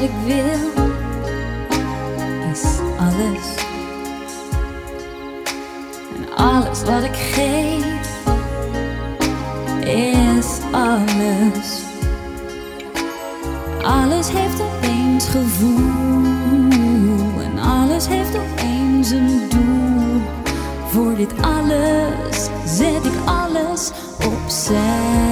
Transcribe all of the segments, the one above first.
wat ik wil is alles. En alles wat ik geef is alles. Alles heeft opeens gevoel en alles heeft opeens een doel. Voor dit alles zet ik alles opzij.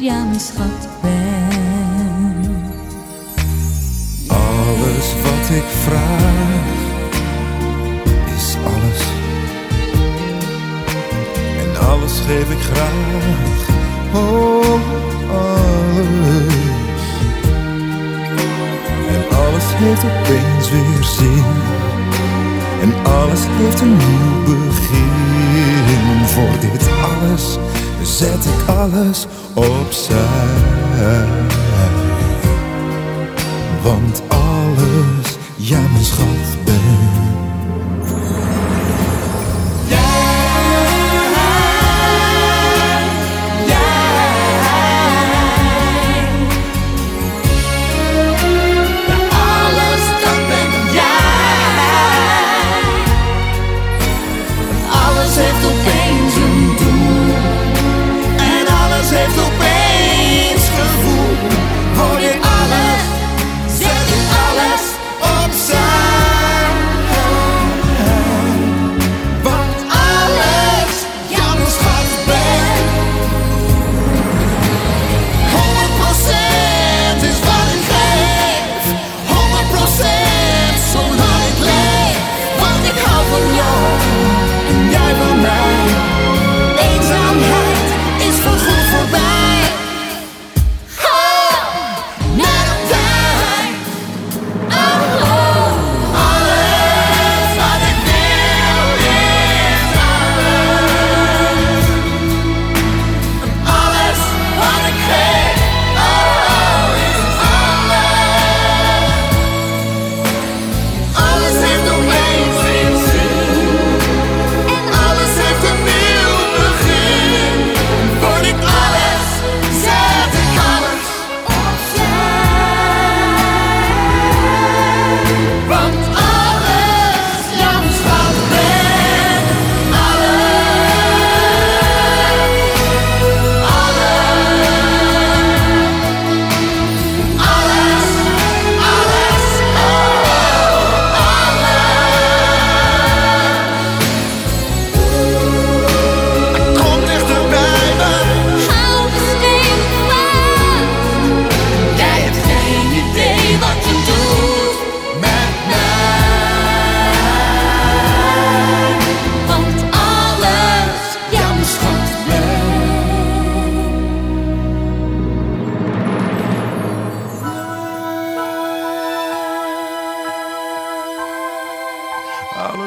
Ja, mijn schat ben. Alles wat ik vraag is alles. En alles geef ik graag. Oh, alles. En alles heeft opeens weer zin. En alles heeft een nieuw begin. Voor dit alles zet ik alles opzij. Want alles, ja mijn schat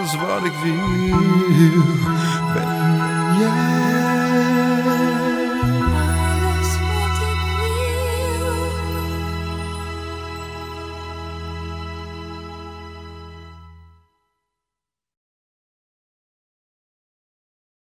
alles wat ik wil. Ben jij?